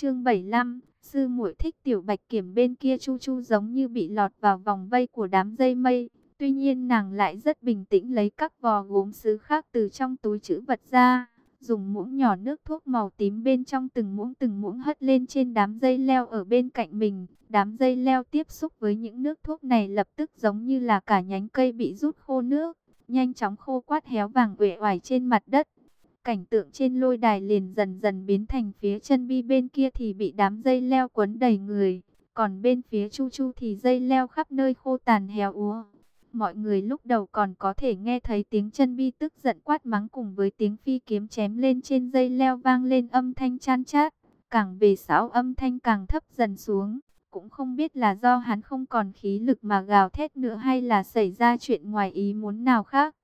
Chương 75, sư muội thích tiểu bạch kiểm bên kia chu chu giống như bị lọt vào vòng vây của đám dây mây. Tuy nhiên nàng lại rất bình tĩnh lấy các vò gốm sứ khác từ trong túi chữ vật ra. Dùng muỗng nhỏ nước thuốc màu tím bên trong từng muỗng từng muỗng hất lên trên đám dây leo ở bên cạnh mình. Đám dây leo tiếp xúc với những nước thuốc này lập tức giống như là cả nhánh cây bị rút khô nước. Nhanh chóng khô quát héo vàng uể oải trên mặt đất. Cảnh tượng trên lôi đài liền dần dần biến thành phía chân bi bên kia thì bị đám dây leo quấn đầy người. Còn bên phía chu chu thì dây leo khắp nơi khô tàn héo úa. Mọi người lúc đầu còn có thể nghe thấy tiếng chân bi tức giận quát mắng cùng với tiếng phi kiếm chém lên trên dây leo vang lên âm thanh chan chát. Càng về sáu âm thanh càng thấp dần xuống. Cũng không biết là do hắn không còn khí lực mà gào thét nữa hay là xảy ra chuyện ngoài ý muốn nào khác.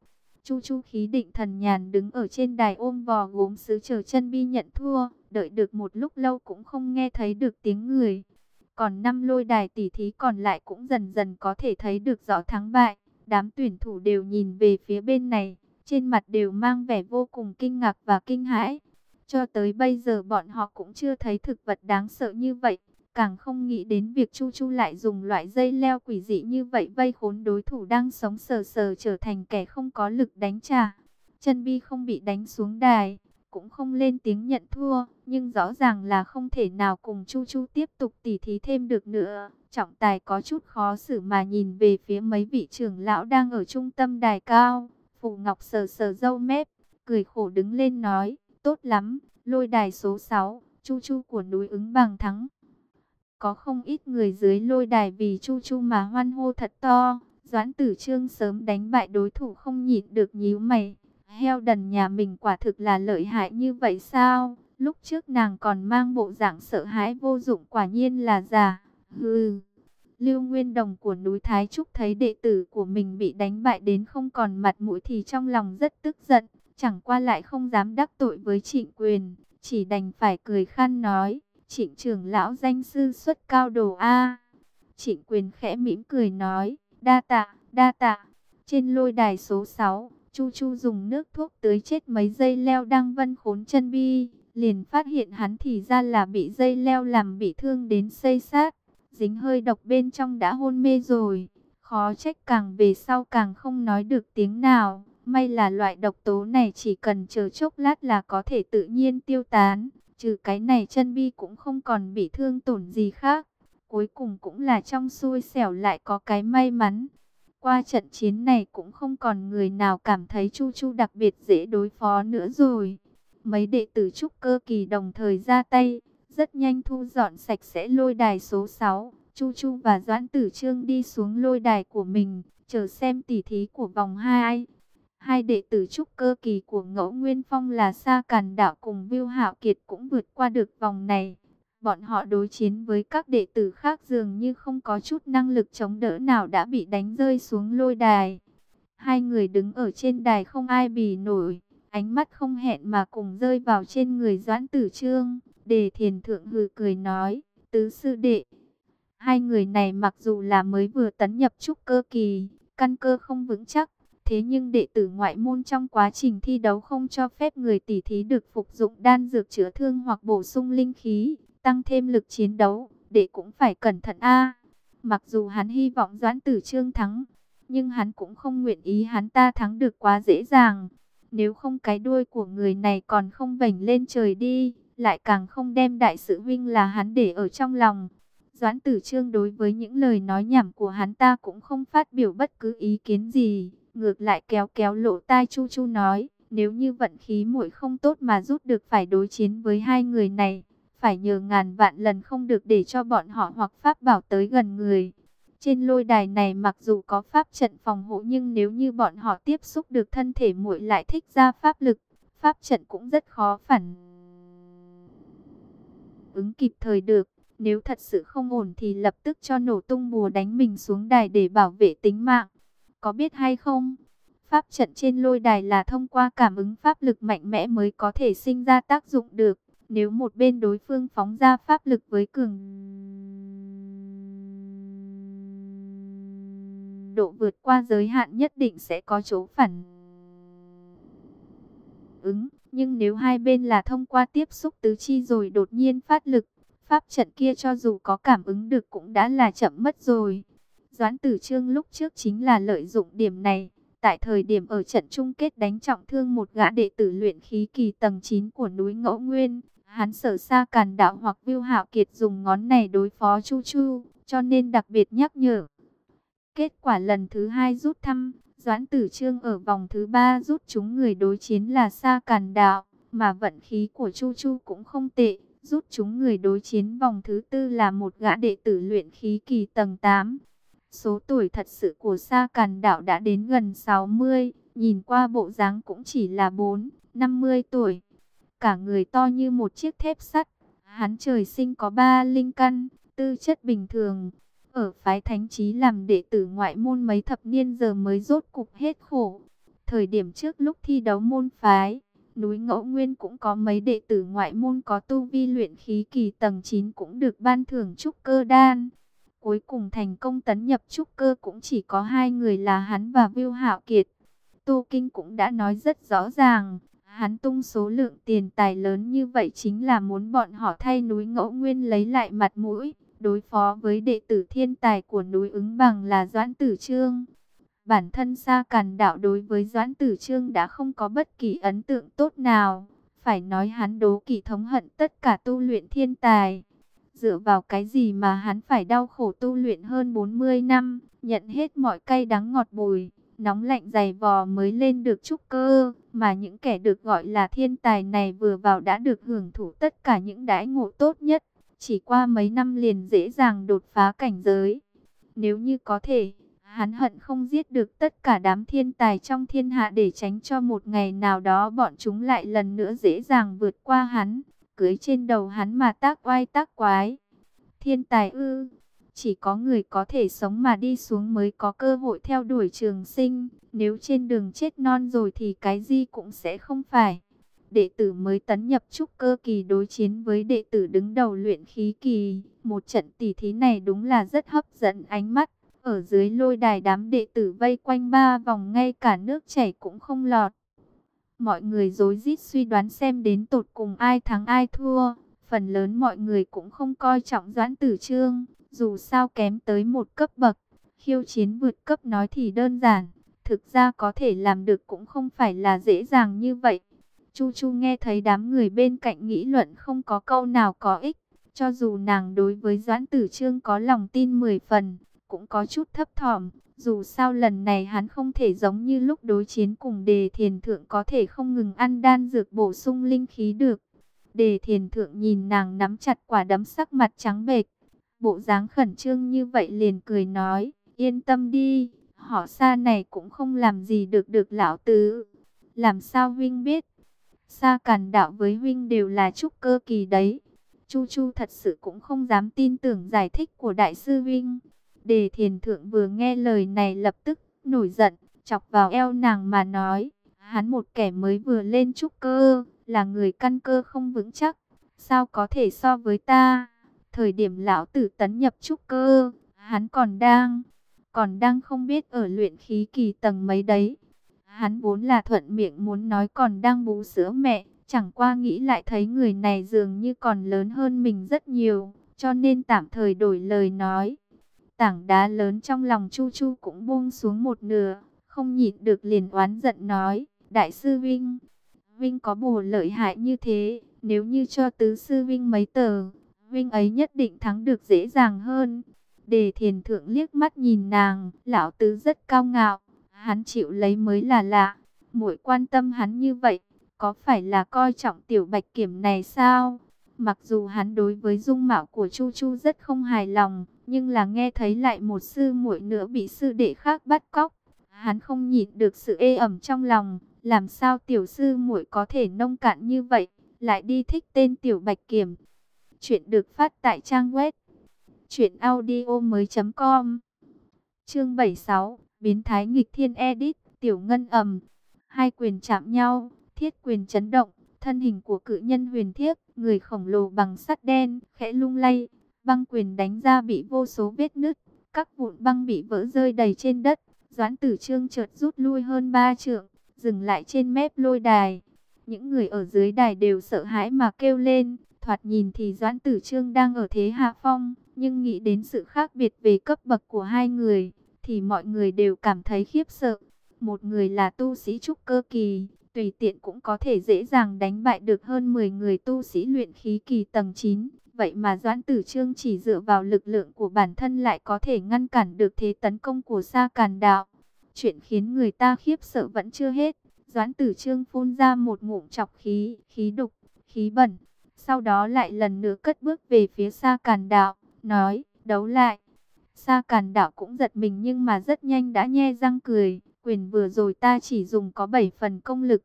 Chu Chu khí định thần nhàn đứng ở trên đài ôm vò gốm sứ chờ chân bi nhận thua, đợi được một lúc lâu cũng không nghe thấy được tiếng người. Còn năm lôi đài tỷ thí còn lại cũng dần dần có thể thấy được rõ thắng bại. Đám tuyển thủ đều nhìn về phía bên này, trên mặt đều mang vẻ vô cùng kinh ngạc và kinh hãi. Cho tới bây giờ bọn họ cũng chưa thấy thực vật đáng sợ như vậy. Càng không nghĩ đến việc Chu Chu lại dùng loại dây leo quỷ dị như vậy vây khốn đối thủ đang sống sờ sờ trở thành kẻ không có lực đánh trả. Chân Bi không bị đánh xuống đài, cũng không lên tiếng nhận thua, nhưng rõ ràng là không thể nào cùng Chu Chu tiếp tục tỉ thí thêm được nữa. Trọng tài có chút khó xử mà nhìn về phía mấy vị trưởng lão đang ở trung tâm đài cao. Phù Ngọc sờ sờ dâu mép, cười khổ đứng lên nói, tốt lắm, lôi đài số 6, Chu Chu của núi ứng bằng thắng. Có không ít người dưới lôi đài vì Chu Chu mà hoan hô thật to. Doãn tử trương sớm đánh bại đối thủ không nhịn được nhíu mày. Heo đần nhà mình quả thực là lợi hại như vậy sao? Lúc trước nàng còn mang bộ dạng sợ hãi vô dụng quả nhiên là giả. Hừ. Lưu Nguyên Đồng của núi Thái Trúc thấy đệ tử của mình bị đánh bại đến không còn mặt mũi thì trong lòng rất tức giận. Chẳng qua lại không dám đắc tội với trịnh quyền. Chỉ đành phải cười khăn nói. Trịnh trưởng lão danh sư xuất cao đồ A. Trịnh quyền khẽ mỉm cười nói, đa tạ, đa tạ. Trên lôi đài số 6, Chu Chu dùng nước thuốc tưới chết mấy dây leo đang vân khốn chân bi. Liền phát hiện hắn thì ra là bị dây leo làm bị thương đến xây sát. Dính hơi độc bên trong đã hôn mê rồi. Khó trách càng về sau càng không nói được tiếng nào. May là loại độc tố này chỉ cần chờ chốc lát là có thể tự nhiên tiêu tán. Trừ cái này chân bi cũng không còn bị thương tổn gì khác. Cuối cùng cũng là trong xui xẻo lại có cái may mắn. Qua trận chiến này cũng không còn người nào cảm thấy Chu Chu đặc biệt dễ đối phó nữa rồi. Mấy đệ tử trúc cơ kỳ đồng thời ra tay, rất nhanh thu dọn sạch sẽ lôi đài số 6. Chu Chu và Doãn Tử Trương đi xuống lôi đài của mình, chờ xem tỉ thí của vòng 2. Hai đệ tử trúc cơ kỳ của Ngẫu Nguyên Phong là Sa Càn Đạo cùng Viu Hạo Kiệt cũng vượt qua được vòng này. Bọn họ đối chiến với các đệ tử khác dường như không có chút năng lực chống đỡ nào đã bị đánh rơi xuống lôi đài. Hai người đứng ở trên đài không ai bì nổi, ánh mắt không hẹn mà cùng rơi vào trên người Doãn Tử Trương. Đề thiền thượng hừ cười nói, tứ sư đệ. Hai người này mặc dù là mới vừa tấn nhập trúc cơ kỳ, căn cơ không vững chắc, Thế nhưng đệ tử ngoại môn trong quá trình thi đấu không cho phép người tỷ thí được phục dụng đan dược chữa thương hoặc bổ sung linh khí, tăng thêm lực chiến đấu, đệ cũng phải cẩn thận a. mặc dù hắn hy vọng Doãn Tử Trương thắng, nhưng hắn cũng không nguyện ý hắn ta thắng được quá dễ dàng. Nếu không cái đuôi của người này còn không vảnh lên trời đi, lại càng không đem đại sự vinh là hắn để ở trong lòng. Doãn Tử Trương đối với những lời nói nhảm của hắn ta cũng không phát biểu bất cứ ý kiến gì. Ngược lại kéo kéo lộ tai Chu Chu nói, nếu như vận khí muội không tốt mà rút được phải đối chiến với hai người này, phải nhờ ngàn vạn lần không được để cho bọn họ hoặc pháp bảo tới gần người. Trên lôi đài này mặc dù có pháp trận phòng hộ nhưng nếu như bọn họ tiếp xúc được thân thể muội lại thích ra pháp lực, pháp trận cũng rất khó phản ứng kịp thời được. Nếu thật sự không ổn thì lập tức cho nổ tung bùa đánh mình xuống đài để bảo vệ tính mạng có biết hay không? Pháp trận trên lôi đài là thông qua cảm ứng pháp lực mạnh mẽ mới có thể sinh ra tác dụng được. Nếu một bên đối phương phóng ra pháp lực với cường độ vượt qua giới hạn nhất định sẽ có chỗ phản ứng. Nhưng nếu hai bên là thông qua tiếp xúc tứ chi rồi đột nhiên phát lực, Pháp trận kia cho dù có cảm ứng được cũng đã là chậm mất rồi. Doãn tử trương lúc trước chính là lợi dụng điểm này. Tại thời điểm ở trận chung kết đánh trọng thương một gã đệ tử luyện khí kỳ tầng 9 của núi Ngẫu Nguyên. Hắn sở xa càn đạo hoặc viêu hạo kiệt dùng ngón này đối phó Chu Chu, cho nên đặc biệt nhắc nhở. Kết quả lần thứ hai rút thăm, Doãn Tử Trương ở vòng thứ ba rút chúng người đối chiến là xa càn đạo, mà vận khí của Chu Chu cũng không tệ. Rút chúng người đối chiến vòng thứ tư là một gã đệ tử luyện khí kỳ tầng 8. Số tuổi thật sự của Sa Càn Đạo đã đến gần 60, nhìn qua bộ dáng cũng chỉ là 4, 50 tuổi. Cả người to như một chiếc thép sắt, hắn trời sinh có ba linh căn, tư chất bình thường. Ở phái thánh trí làm đệ tử ngoại môn mấy thập niên giờ mới rốt cục hết khổ. Thời điểm trước lúc thi đấu môn phái, núi Ngẫu Nguyên cũng có mấy đệ tử ngoại môn có tu vi luyện khí kỳ tầng 9 cũng được ban thưởng trúc cơ đan. Cuối cùng thành công tấn nhập trúc cơ cũng chỉ có hai người là hắn và Viu Hạo Kiệt. tu Kinh cũng đã nói rất rõ ràng, hắn tung số lượng tiền tài lớn như vậy chính là muốn bọn họ thay núi Ngẫu Nguyên lấy lại mặt mũi, đối phó với đệ tử thiên tài của núi ứng bằng là Doãn Tử Trương. Bản thân Sa Càn Đạo đối với Doãn Tử Trương đã không có bất kỳ ấn tượng tốt nào. Phải nói hắn đố kỵ thống hận tất cả tu luyện thiên tài. Dựa vào cái gì mà hắn phải đau khổ tu luyện hơn 40 năm, nhận hết mọi cay đắng ngọt bùi, nóng lạnh dày vò mới lên được trúc cơ, mà những kẻ được gọi là thiên tài này vừa vào đã được hưởng thụ tất cả những đãi ngộ tốt nhất, chỉ qua mấy năm liền dễ dàng đột phá cảnh giới. Nếu như có thể, Hắn hận không giết được tất cả đám thiên tài trong thiên hạ để tránh cho một ngày nào đó bọn chúng lại lần nữa dễ dàng vượt qua hắn, cưới trên đầu hắn mà tác oai tác quái. Thiên tài ư, chỉ có người có thể sống mà đi xuống mới có cơ hội theo đuổi trường sinh, nếu trên đường chết non rồi thì cái gì cũng sẽ không phải. Đệ tử mới tấn nhập trúc cơ kỳ đối chiến với đệ tử đứng đầu luyện khí kỳ, một trận tỷ thí này đúng là rất hấp dẫn ánh mắt. Ở dưới lôi đài đám đệ tử vây quanh ba vòng ngay cả nước chảy cũng không lọt. Mọi người dối rít suy đoán xem đến tột cùng ai thắng ai thua. Phần lớn mọi người cũng không coi trọng Doãn Tử Trương, dù sao kém tới một cấp bậc. Khiêu chiến vượt cấp nói thì đơn giản, thực ra có thể làm được cũng không phải là dễ dàng như vậy. Chu Chu nghe thấy đám người bên cạnh nghĩ luận không có câu nào có ích, cho dù nàng đối với Doãn Tử Trương có lòng tin 10 phần, cũng có chút thấp thỏm. Dù sao lần này hắn không thể giống như lúc đối chiến cùng đề thiền thượng có thể không ngừng ăn đan dược bổ sung linh khí được. Đề thiền thượng nhìn nàng nắm chặt quả đấm sắc mặt trắng bệch. Bộ dáng khẩn trương như vậy liền cười nói, yên tâm đi, họ xa này cũng không làm gì được được lão tứ. Làm sao huynh biết? Sa càn đạo với huynh đều là trúc cơ kỳ đấy. Chu Chu thật sự cũng không dám tin tưởng giải thích của đại sư huynh. Đề thiền thượng vừa nghe lời này lập tức nổi giận, chọc vào eo nàng mà nói, hắn một kẻ mới vừa lên trúc cơ, là người căn cơ không vững chắc, sao có thể so với ta? Thời điểm lão tử tấn nhập trúc cơ, hắn còn đang, còn đang không biết ở luyện khí kỳ tầng mấy đấy. Hắn vốn là thuận miệng muốn nói còn đang bú sữa mẹ, chẳng qua nghĩ lại thấy người này dường như còn lớn hơn mình rất nhiều, cho nên tạm thời đổi lời nói. Tảng đá lớn trong lòng Chu Chu cũng buông xuống một nửa, không nhịn được liền oán giận nói, Đại sư Vinh, Vinh có bù lợi hại như thế, nếu như cho tứ sư Vinh mấy tờ, Vinh ấy nhất định thắng được dễ dàng hơn. Đề thiền thượng liếc mắt nhìn nàng, lão tứ rất cao ngạo, hắn chịu lấy mới là lạ, muội quan tâm hắn như vậy, có phải là coi trọng tiểu bạch kiểm này sao? Mặc dù hắn đối với dung mạo của Chu Chu rất không hài lòng, nhưng là nghe thấy lại một sư muội nữa bị sư đệ khác bắt cóc, hắn không nhịn được sự ê ẩm trong lòng, làm sao tiểu sư muội có thể nông cạn như vậy, lại đi thích tên tiểu Bạch Kiểm. Chuyện được phát tại trang web truyệnaudiomoi.com. Chương 76, biến thái nghịch thiên edit, tiểu ngân ầm, hai quyền chạm nhau, thiết quyền chấn động, thân hình của cự nhân huyền thiếp, người khổng lồ bằng sắt đen, khẽ lung lay, băng quyền đánh ra bị vô số vết nứt, các vụn băng bị vỡ rơi đầy trên đất. Doãn tử trương chợt rút lui hơn ba trượng, dừng lại trên mép lôi đài. Những người ở dưới đài đều sợ hãi mà kêu lên, thoạt nhìn thì Doãn Tử Trương đang ở thế hạ phong, nhưng nghĩ đến sự khác biệt về cấp bậc của hai người, thì mọi người đều cảm thấy khiếp sợ. Một người là tu sĩ trúc cơ kỳ, tùy tiện cũng có thể dễ dàng đánh bại được hơn 10 người tu sĩ luyện khí kỳ tầng 9. Vậy mà Doãn Tử Trương chỉ dựa vào lực lượng của bản thân lại có thể ngăn cản được thế tấn công của Sa Càn Đạo. Chuyện khiến người ta khiếp sợ vẫn chưa hết. Doãn Tử Trương phun ra một ngụm chọc khí, khí đục, khí bẩn. Sau đó lại lần nữa cất bước về phía Sa Càn Đạo, nói, đấu lại. Sa Càn Đạo cũng giật mình nhưng mà rất nhanh đã nhe răng cười. Quyền vừa rồi ta chỉ dùng có 7 phần công lực.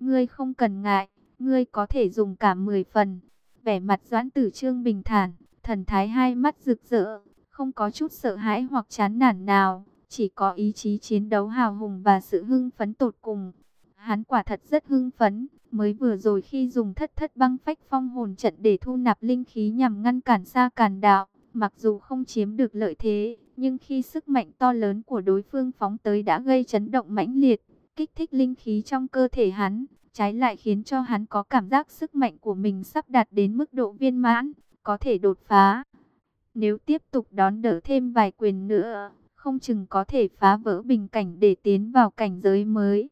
Ngươi không cần ngại, ngươi có thể dùng cả 10 phần. Vẻ mặt Doãn Tử Trương bình thản, thần thái hai mắt rực rỡ, không có chút sợ hãi hoặc chán nản nào, chỉ có ý chí chiến đấu hào hùng và sự hưng phấn tột cùng. Hắn quả thật rất hưng phấn, mới vừa rồi khi dùng thất thất băng phách phong hồn trận để thu nạp linh khí nhằm ngăn cản xa càn đạo, mặc dù không chiếm được lợi thế, nhưng khi sức mạnh to lớn của đối phương phóng tới đã gây chấn động mãnh liệt, kích thích linh khí trong cơ thể hắn, trái lại khiến cho hắn có cảm giác sức mạnh của mình sắp đạt đến mức độ viên mãn, có thể đột phá. Nếu tiếp tục đón đỡ thêm vài quyền nữa, không chừng có thể phá vỡ bình cảnh để tiến vào cảnh giới mới.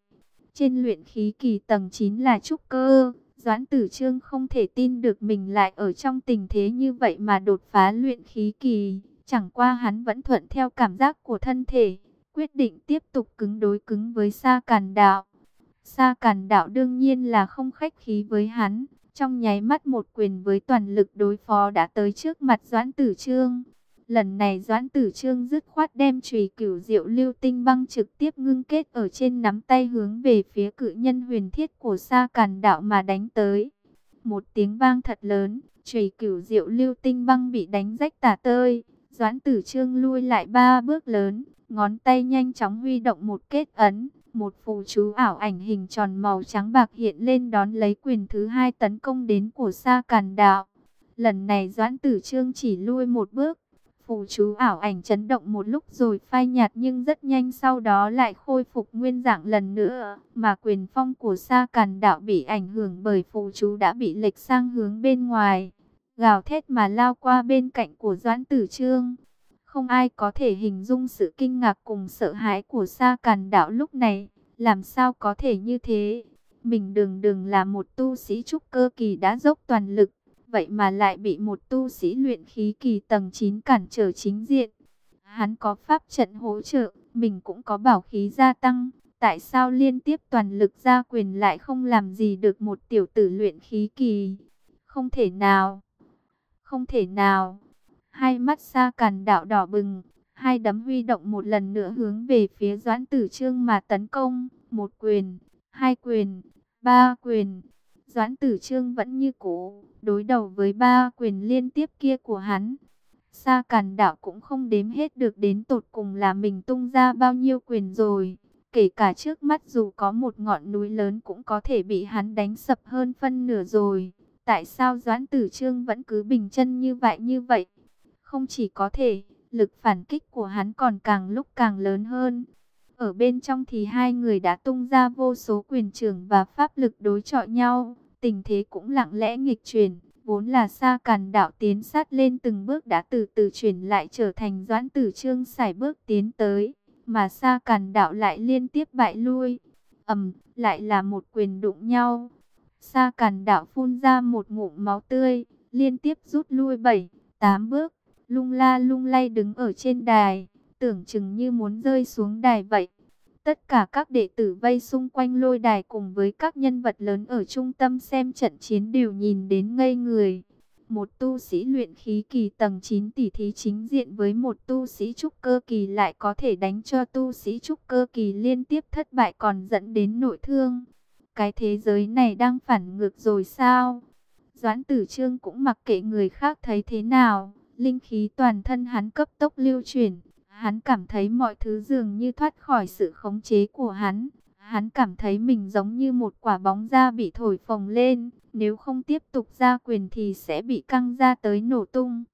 Trên luyện khí kỳ tầng 9 là trúc cơ, Doãn Tử Trương không thể tin được mình lại ở trong tình thế như vậy mà đột phá luyện khí kỳ. Chẳng qua hắn vẫn thuận theo cảm giác của thân thể, quyết định tiếp tục cứng đối cứng với Sa Càn Đạo. Sa Càn Đạo đương nhiên là không khách khí với hắn, trong nháy mắt một quyền với toàn lực đối phó đã tới trước mặt Doãn Tử Trương. Lần này Doãn Tử Trương dứt khoát đem chùy cửu diệu lưu tinh băng trực tiếp ngưng kết ở trên nắm tay hướng về phía cự nhân huyền thiết của Sa Càn Đạo mà đánh tới. Một tiếng vang thật lớn, chùy cửu diệu lưu tinh băng bị đánh rách tả tơi. Doãn Tử Trương lui lại ba bước lớn, ngón tay nhanh chóng huy động một kết ấn, một phù chú ảo ảnh hình tròn màu trắng bạc hiện lên đón lấy quyền thứ hai tấn công đến của Sa Càn Đạo. Lần này Doãn Tử Trương chỉ lui một bước, phù chú ảo ảnh chấn động một lúc rồi phai nhạt nhưng rất nhanh sau đó lại khôi phục nguyên dạng lần nữa, mà quyền phong của Sa Càn Đạo bị ảnh hưởng bởi phù chú đã bị lệch sang hướng bên ngoài, gào thét mà lao qua bên cạnh của Doãn Tử Trương. Không ai có thể hình dung sự kinh ngạc cùng sợ hãi của Sa Càn Đạo lúc này. Làm sao có thể như thế? Mình đừng đừng là một tu sĩ trúc cơ kỳ đã dốc toàn lực. Vậy mà lại bị một tu sĩ luyện khí kỳ tầng 9 cản trở chính diện. Hắn có pháp trận hỗ trợ, mình cũng có bảo khí gia tăng. Tại sao liên tiếp toàn lực ra quyền lại không làm gì được một tiểu tử luyện khí kỳ? Không thể nào. Không thể nào. Hai mắt xa càn đạo đỏ bừng, hai đấm huy động một lần nữa hướng về phía Doãn Tử Trương mà tấn công, một quyền, hai quyền, ba quyền. Doãn Tử Trương vẫn như cũ, đối đầu với ba quyền liên tiếp kia của hắn. Sa Càn Đạo cũng không đếm hết được đến tột cùng là mình tung ra bao nhiêu quyền rồi. Kể cả trước mắt dù có một ngọn núi lớn cũng có thể bị hắn đánh sập hơn phân nửa rồi. Tại sao Doãn Tử Trương vẫn cứ bình chân như vậy như vậy? Không chỉ có thể, lực phản kích của hắn còn càng lúc càng lớn hơn. Ở bên trong thì hai người đã tung ra vô số quyền trưởng và pháp lực đối chọi nhau. Tình thế cũng lặng lẽ nghịch chuyển. Vốn là xa càn đạo tiến sát lên từng bước đã từ từ chuyển lại trở thành doãn tử trương xài bước tiến tới. Mà xa càn đạo lại liên tiếp bại lui. ầm lại là một quyền đụng nhau. Sa càn đạo phun ra một ngụm máu tươi, liên tiếp rút lui 7, 8 bước lung la lung lay đứng ở trên đài, tưởng chừng như muốn rơi xuống đài vậy. Tất cả các đệ tử vây xung quanh lôi đài cùng với các nhân vật lớn ở trung tâm xem trận chiến đều nhìn đến ngây người. Một tu sĩ luyện khí kỳ tầng 9 tỷ thí chính diện với một tu sĩ trúc cơ kỳ lại có thể đánh cho tu sĩ trúc cơ kỳ liên tiếp thất bại còn dẫn đến nội thương. Cái thế giới này đang phản ngược rồi sao? Doãn tử trương cũng mặc kệ người khác thấy thế nào, linh khí toàn thân hắn cấp tốc lưu chuyển. Hắn cảm thấy mọi thứ dường như thoát khỏi sự khống chế của hắn. Hắn cảm thấy mình giống như một quả bóng da bị thổi phồng lên. Nếu không tiếp tục ra quyền thì sẽ bị căng ra tới nổ tung.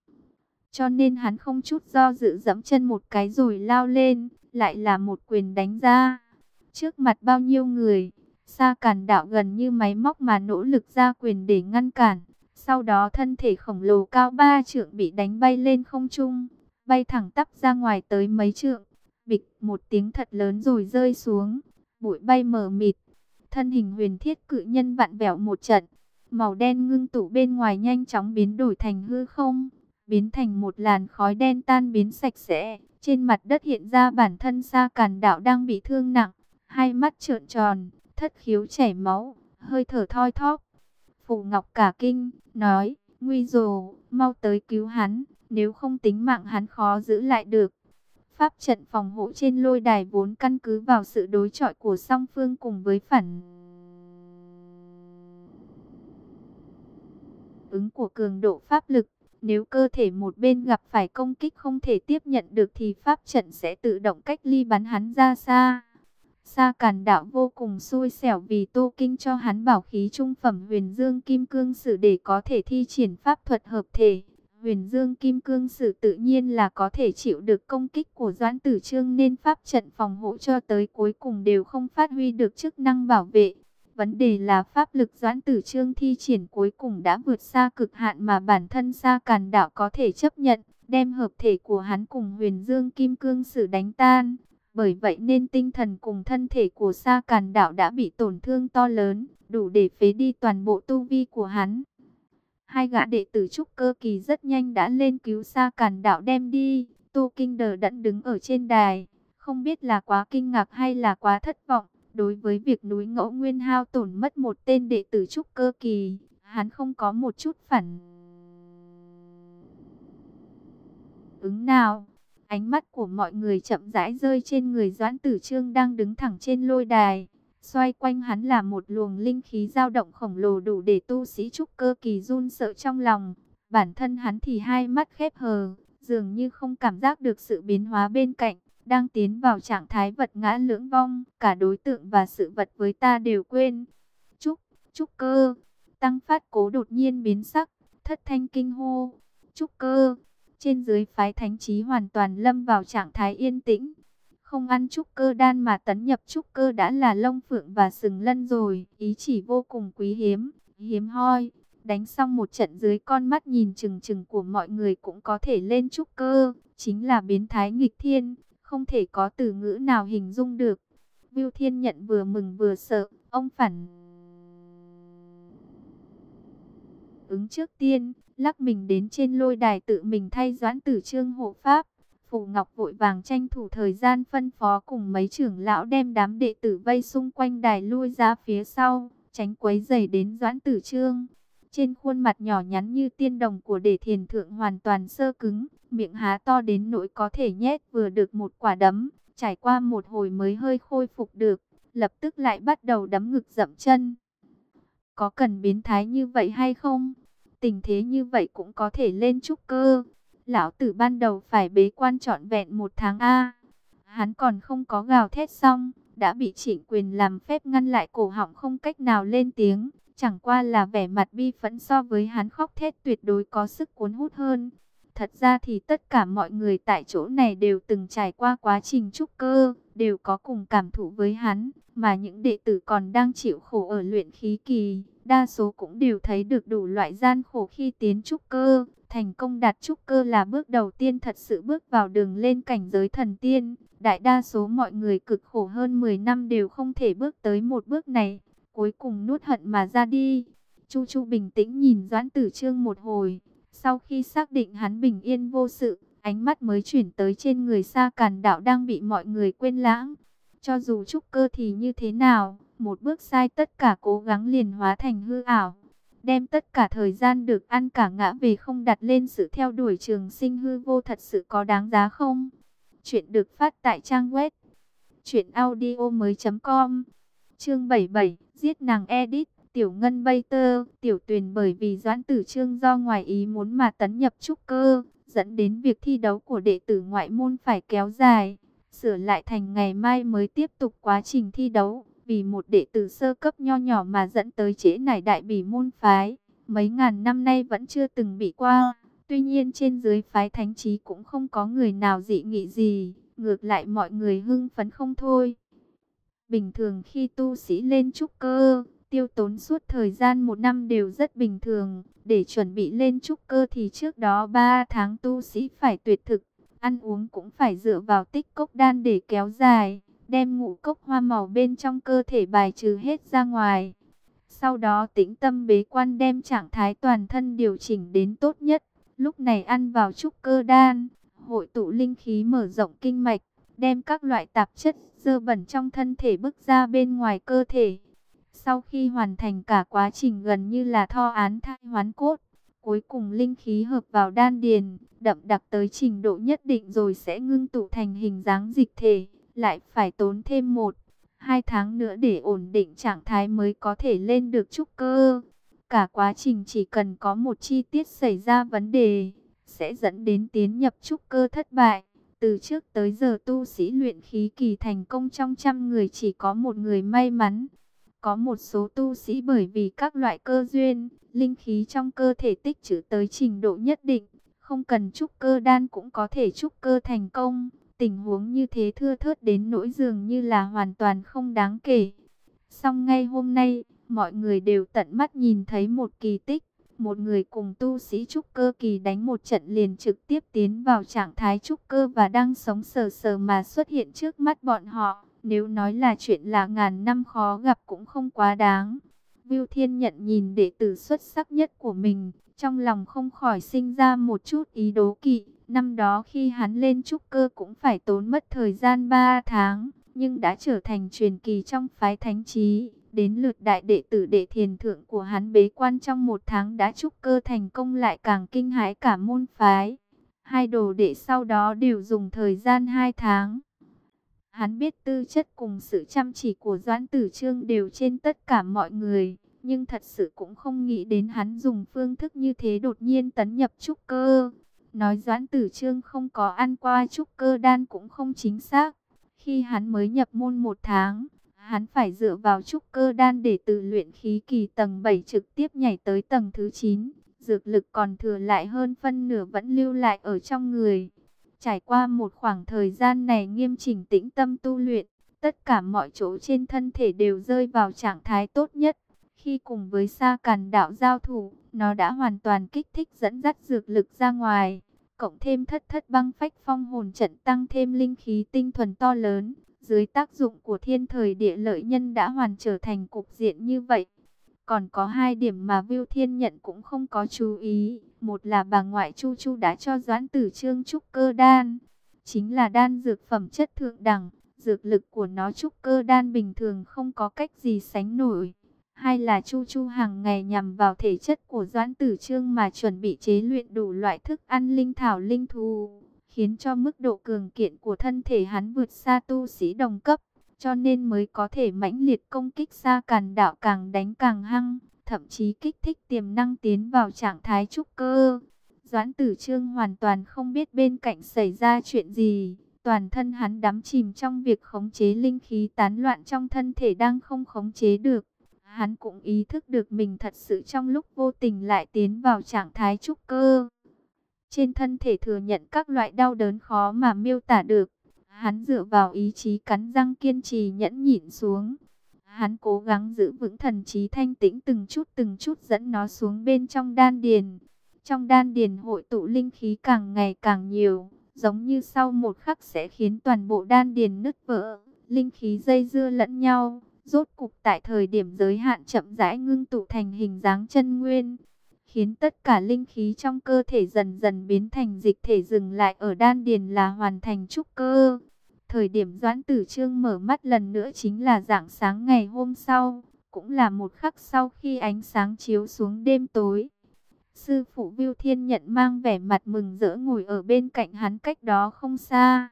Cho nên hắn không chút do dự dẫm chân một cái rồi lao lên. Lại là một quyền đánh ra. Trước mặt bao nhiêu người. Sa cản đạo gần như máy móc mà nỗ lực ra quyền để ngăn cản. Sau đó thân thể khổng lồ cao ba trượng bị đánh bay lên không trung, bay thẳng tắp ra ngoài tới mấy trượng. Bịch một tiếng thật lớn rồi rơi xuống, bụi bay mờ mịt. Thân hình huyền thiết cự nhân vặn vẹo một trận, màu đen ngưng tụ bên ngoài nhanh chóng biến đổi thành hư không, biến thành một làn khói đen tan biến sạch sẽ. Trên mặt đất hiện ra bản thân Sa Càn Đạo đang bị thương nặng, hai mắt trợn tròn, thất khiếu chảy máu, hơi thở thoi thóp. Phù Ngọc cả kinh, nói, nguy rồi, mau tới cứu hắn, nếu không tính mạng hắn khó giữ lại được. Pháp trận phòng hộ trên lôi đài vốn căn cứ vào sự đối chọi của song phương cùng với phản ứng của cường độ pháp lực. Nếu cơ thể một bên gặp phải công kích không thể tiếp nhận được thì pháp trận sẽ tự động cách ly bắn hắn ra xa. Sa Càn Đạo vô cùng xui xẻo vì Tô Kinh cho hắn bảo khí trung phẩm Huyền Dương Kim Cương Sử để có thể thi triển pháp thuật hợp thể. Huyền Dương Kim Cương Sử tự nhiên là có thể chịu được công kích của Doãn Tử Trương nên pháp trận phòng hộ cho tới cuối cùng đều không phát huy được chức năng bảo vệ. Vấn đề là pháp lực Doãn Tử Trương thi triển cuối cùng đã vượt xa cực hạn mà bản thân Sa Càn Đạo có thể chấp nhận, đem hợp thể của hắn cùng Huyền Dương Kim Cương Sử đánh tan. Bởi vậy nên tinh thần cùng thân thể của Sa Càn Đạo đã bị tổn thương to lớn, đủ để phế đi toàn bộ tu vi của hắn. Hai gã đệ tử trúc cơ kỳ rất nhanh đã lên cứu Sa Càn Đạo đem đi. Tu Kinh Đờ đẫn đứng ở trên đài, không biết là quá kinh ngạc hay là quá thất vọng. Đối với việc núi ngẫu nguyên hao tổn mất một tên đệ tử trúc cơ kỳ, hắn không có một chút phản ứng nào. Ánh mắt của mọi người chậm rãi rơi trên người Doãn Tử Trương đang đứng thẳng trên lôi đài. Xoay quanh hắn là một luồng linh khí dao động khổng lồ đủ để tu sĩ trúc cơ kỳ run sợ trong lòng. Bản thân hắn thì hai mắt khép hờ, dường như không cảm giác được sự biến hóa bên cạnh, đang tiến vào trạng thái vật ngã lưỡng vong, cả đối tượng và sự vật với ta đều quên. Trúc, trúc cơ, tăng phát cố đột nhiên biến sắc, thất thanh kinh hô, trúc cơ. Trên dưới phái thánh trí hoàn toàn lâm vào trạng thái yên tĩnh. Không ăn trúc cơ đan mà tấn nhập trúc cơ đã là lông phượng và sừng lân rồi. Ý chỉ vô cùng quý hiếm, hiếm hoi. Đánh xong một trận dưới con mắt nhìn chừng chừng của mọi người cũng có thể lên trúc cơ. Chính là biến thái nghịch thiên, không thể có từ ngữ nào hình dung được. Viu Thiên nhận vừa mừng vừa sợ, ông phản ứng trước tiên, lắc mình đến trên lôi đài tự mình thay doãn tử trương hộ pháp. Phù Ngọc vội vàng tranh thủ thời gian phân phó cùng mấy trưởng lão đem đám đệ tử vây xung quanh đài lui ra phía sau, tránh quấy rầy đến doãn tử trương. Trên khuôn mặt nhỏ nhắn như tiên đồng của đệ thiền thượng hoàn toàn sơ cứng, miệng há to đến nỗi có thể nhét vừa được một quả đấm, trải qua một hồi mới hơi khôi phục được, lập tức lại bắt đầu đấm ngực dậm chân. Có cần biến thái như vậy hay không? Tình thế như vậy cũng có thể lên trúc cơ. Lão tử ban đầu phải bế quan trọn vẹn một tháng A. Hắn còn không có gào thét xong, đã bị trịnh quyền làm phép ngăn lại cổ họng không cách nào lên tiếng. Chẳng qua là vẻ mặt bi phẫn so với hắn khóc thét tuyệt đối có sức cuốn hút hơn. Thật ra thì tất cả mọi người tại chỗ này đều từng trải qua quá trình trúc cơ, đều có cùng cảm thụ với hắn, mà những đệ tử còn đang chịu khổ ở luyện khí kỳ, đa số cũng đều thấy được đủ loại gian khổ khi tiến trúc cơ. Thành công đạt trúc cơ là bước đầu tiên thật sự bước vào đường lên cảnh giới thần tiên. Đại đa số mọi người cực khổ hơn 10 năm đều không thể bước tới một bước này, cuối cùng nuốt hận mà ra đi. Chu Chu bình tĩnh nhìn Doãn Tử Trương một hồi, sau khi xác định hắn bình yên vô sự, ánh mắt mới chuyển tới trên người xa Càn Đạo đang bị mọi người quên lãng. Cho dù trúc cơ thì như thế nào, một bước sai tất cả cố gắng liền hóa thành hư ảo. Đem tất cả thời gian được ăn cả ngã về không đặt lên sự theo đuổi trường sinh hư vô thật sự có đáng giá không? Chuyện được phát tại trang web truyệnaudiomoi.com. Chương 77, giết nàng edit, Tiểu Ngân Bay Tơ, Tiểu Tuyền bởi vì Doãn Tử Trương do ngoài ý muốn mà tấn nhập trúc cơ, dẫn đến việc thi đấu của đệ tử ngoại môn phải kéo dài, sửa lại thành ngày mai mới tiếp tục quá trình thi đấu. Vì một đệ tử sơ cấp nho nhỏ mà dẫn tới chế nải đại bỉ môn phái, mấy ngàn năm nay vẫn chưa từng bị qua. Tuy nhiên trên dưới phái thánh trí cũng không có người nào dị nghị gì, ngược lại mọi người hưng phấn không thôi. Bình thường khi tu sĩ lên trúc cơ, tiêu tốn suốt thời gian một năm đều rất bình thường. Để chuẩn bị lên trúc cơ thì trước đó 3 tháng tu sĩ phải tuyệt thực, ăn uống cũng phải dựa vào tích cốc đan để kéo dài, đem ngũ cốc hoa màu bên trong cơ thể bài trừ hết ra ngoài. Sau đó tĩnh tâm bế quan đem trạng thái toàn thân điều chỉnh đến tốt nhất. Lúc này ăn vào trúc cơ đan, hội tụ linh khí mở rộng kinh mạch, đem các loại tạp chất dơ bẩn trong thân thể bước ra bên ngoài cơ thể. Sau khi hoàn thành cả quá trình gần như là tho án thai hoán cốt, cuối cùng linh khí hợp vào đan điền, đậm đặc tới trình độ nhất định rồi sẽ ngưng tụ thành hình dáng dịch thể, lại phải tốn thêm một, hai tháng nữa để ổn định trạng thái mới có thể lên được trúc cơ. Cả quá trình chỉ cần có một chi tiết xảy ra vấn đề, sẽ dẫn đến tiến nhập trúc cơ thất bại. Từ trước tới giờ tu sĩ luyện khí kỳ thành công trong trăm người chỉ có một người may mắn. Có một số tu sĩ bởi vì các loại cơ duyên, linh khí trong cơ thể tích trữ tới trình độ nhất định, không cần trúc cơ đan cũng có thể trúc cơ thành công. Tình huống như thế thưa thớt đến nỗi dường như là hoàn toàn không đáng kể. Song ngay hôm nay, mọi người đều tận mắt nhìn thấy một kỳ tích. Một người cùng tu sĩ trúc cơ kỳ đánh một trận liền trực tiếp tiến vào trạng thái trúc cơ và đang sống sờ sờ mà xuất hiện trước mắt bọn họ. Nếu nói là chuyện là ngàn năm khó gặp cũng không quá đáng. Viu Thiên nhận nhìn đệ tử xuất sắc nhất của mình, trong lòng không khỏi sinh ra một chút ý đố kỵ. Năm đó khi hắn lên trúc cơ cũng phải tốn mất thời gian 3 tháng, nhưng đã trở thành truyền kỳ trong phái thánh trí. Đến lượt đại đệ tử đệ thiền thượng của hắn bế quan trong một tháng đã trúc cơ thành công lại càng kinh hãi cả môn phái. Hai đồ đệ sau đó đều dùng thời gian 2 tháng. Hắn biết tư chất cùng sự chăm chỉ của Doãn Tử Trương đều trên tất cả mọi người, nhưng thật sự cũng không nghĩ đến hắn dùng phương thức như thế đột nhiên tấn nhập trúc cơ. Nói Doãn Tử Trương không có ăn qua trúc cơ đan cũng không chính xác. Khi hắn mới nhập môn một tháng, hắn phải dựa vào trúc cơ đan để tự luyện khí kỳ tầng 7 trực tiếp nhảy tới tầng thứ 9. Dược lực còn thừa lại hơn phân nửa vẫn lưu lại ở trong người. Trải qua một khoảng thời gian này nghiêm chỉnh tĩnh tâm tu luyện, tất cả mọi chỗ trên thân thể đều rơi vào trạng thái tốt nhất. Khi cùng với sa càn đạo giao thủ, nó đã hoàn toàn kích thích dẫn dắt dược lực ra ngoài. Cộng thêm thất thất băng phách phong hồn trận tăng thêm linh khí tinh thuần to lớn. Dưới tác dụng của thiên thời địa lợi nhân đã hoàn trở thành cục diện như vậy. Còn có hai điểm mà Viu Thiên Nhận cũng không có chú ý. Một là bà ngoại Chu Chu đã cho Doãn Tử Trương trúc cơ đan. Chính là đan dược phẩm chất thượng đẳng. Dược lực của nó trúc cơ đan bình thường không có cách gì sánh nổi. Hai là Chu Chu hàng ngày nhằm vào thể chất của Doãn Tử Trương mà chuẩn bị chế luyện đủ loại thức ăn linh thảo linh thú. Khiến cho mức độ cường kiện của thân thể hắn vượt xa tu sĩ đồng cấp cho nên mới có thể mãnh liệt công kích xa càn đạo càng đánh càng hăng, thậm chí kích thích tiềm năng tiến vào trạng thái trúc cơ. Doãn tử trương hoàn toàn không biết bên cạnh xảy ra chuyện gì, toàn thân hắn đắm chìm trong việc khống chế linh khí tán loạn trong thân thể đang không khống chế được. Hắn cũng ý thức được mình thật sự trong lúc vô tình lại tiến vào trạng thái trúc cơ. Trên thân thể thừa nhận các loại đau đớn khó mà miêu tả được Hắn dựa vào ý chí cắn răng kiên trì nhẫn nhịn xuống. Hắn cố gắng giữ vững thần trí thanh tĩnh từng chút từng chút dẫn nó xuống bên trong đan điền. Trong đan điền hội tụ linh khí càng ngày càng nhiều, giống như sau một khắc sẽ khiến toàn bộ đan điền nứt vỡ, linh khí dây dưa lẫn nhau, rốt cục tại thời điểm giới hạn chậm rãi ngưng tụ thành hình dáng chân nguyên, khiến tất cả linh khí trong cơ thể dần dần biến thành dịch thể dừng lại ở đan điền là hoàn thành trúc cơ. Thời điểm Doãn Tử Trương mở mắt lần nữa chính là dạng sáng ngày hôm sau, cũng là một khắc sau khi ánh sáng chiếu xuống đêm tối. Sư phụ Viu Thiên nhận mang vẻ mặt mừng rỡ ngồi ở bên cạnh hắn cách đó không xa.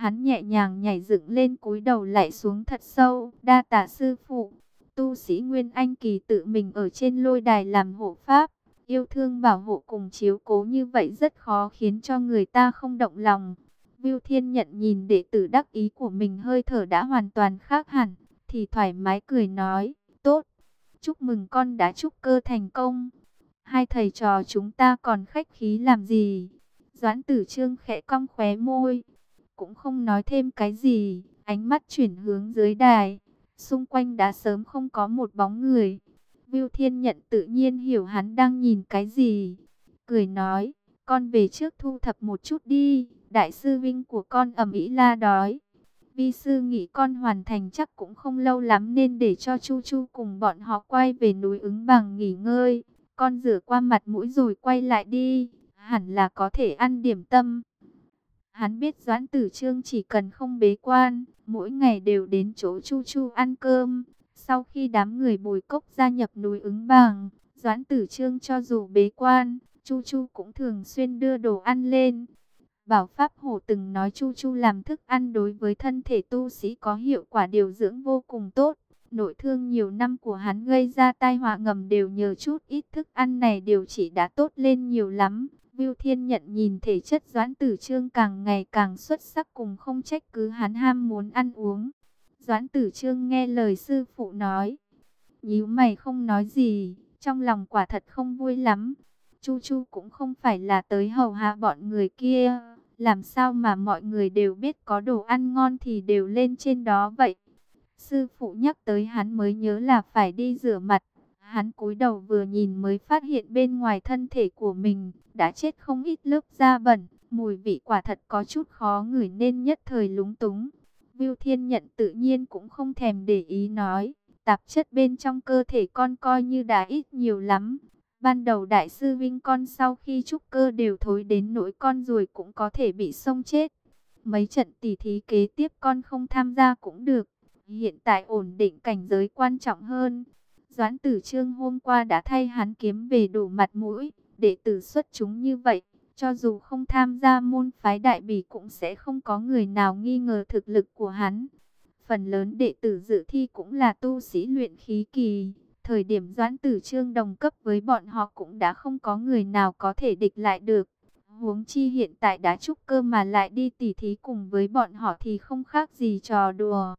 Hắn nhẹ nhàng nhảy dựng lên cúi đầu lại xuống thật sâu, đa tạ sư phụ. Tu sĩ Nguyên Anh Kỳ tự mình ở trên lôi đài làm hộ pháp, yêu thương bảo hộ cùng chiếu cố như vậy rất khó khiến cho người ta không động lòng. Viu Thiên nhận nhìn đệ tử đắc ý của mình hơi thở đã hoàn toàn khác hẳn, thì thoải mái cười nói, tốt, chúc mừng con đã trúc cơ thành công. Hai thầy trò chúng ta còn khách khí làm gì? Doãn tử trương khẽ cong khóe môi, cũng không nói thêm cái gì, ánh mắt chuyển hướng dưới đài. Xung quanh đã sớm không có một bóng người. Viu Thiên Nhận tự nhiên hiểu hắn đang nhìn cái gì. Cười nói, con về trước thu thập một chút đi. Đại sư Vinh của con ẩm ý la đói. Vi sư nghĩ con hoàn thành chắc cũng không lâu lắm nên để cho Chu Chu cùng bọn họ quay về núi ứng bằng nghỉ ngơi. Con rửa qua mặt mũi rồi quay lại đi, hẳn là có thể ăn điểm tâm. Hắn biết Doãn Tử Trương chỉ cần không bế quan, mỗi ngày đều đến chỗ Chu Chu ăn cơm. Sau khi đám người bồi cốc gia nhập núi ứng bằng, Doãn Tử Trương cho dù bế quan, Chu Chu cũng thường xuyên đưa đồ ăn lên. Bảo Pháp Hổ từng nói Chu Chu làm thức ăn đối với thân thể tu sĩ có hiệu quả điều dưỡng vô cùng tốt. Nội thương nhiều năm của hắn gây ra tai họa ngầm đều nhờ chút ít thức ăn này điều trị đã tốt lên nhiều lắm. Viu Thiên nhận nhìn thể chất Doãn Tử Trương càng ngày càng xuất sắc cùng không trách cứ hắn ham muốn ăn uống. Doãn Tử Trương nghe lời sư phụ nói. nhíu mày không nói gì, trong lòng quả thật không vui lắm. Chu Chu cũng không phải là tới hầu hạ bọn người kia. Làm sao mà mọi người đều biết có đồ ăn ngon thì đều lên trên đó vậy? Sư phụ nhắc tới hắn mới nhớ là phải đi rửa mặt. Hắn cúi đầu vừa nhìn mới phát hiện bên ngoài thân thể của mình đã chết không ít lớp da bẩn. Mùi vị quả thật có chút khó ngửi nên nhất thời lúng túng. Viu Thiên Nhận tự nhiên cũng không thèm để ý nói. Tạp chất bên trong cơ thể con coi như đã ít nhiều lắm. Ban đầu đại sư Vinh con sau khi trúc cơ đều thối đến nỗi con rồi cũng có thể bị sông chết. Mấy trận tỉ thí kế tiếp con không tham gia cũng được. Hiện tại ổn định cảnh giới quan trọng hơn. Doãn tử trương hôm qua đã thay hắn kiếm về đủ mặt mũi, đệ tử xuất chúng như vậy. Cho dù không tham gia môn phái đại bỉ cũng sẽ không có người nào nghi ngờ thực lực của hắn. Phần lớn đệ tử dự thi cũng là tu sĩ luyện khí kỳ. Thời điểm doãn tử trương đồng cấp với bọn họ cũng đã không có người nào có thể địch lại được. Huống chi hiện tại đã trúc cơ mà lại đi tỉ thí cùng với bọn họ thì không khác gì trò đùa.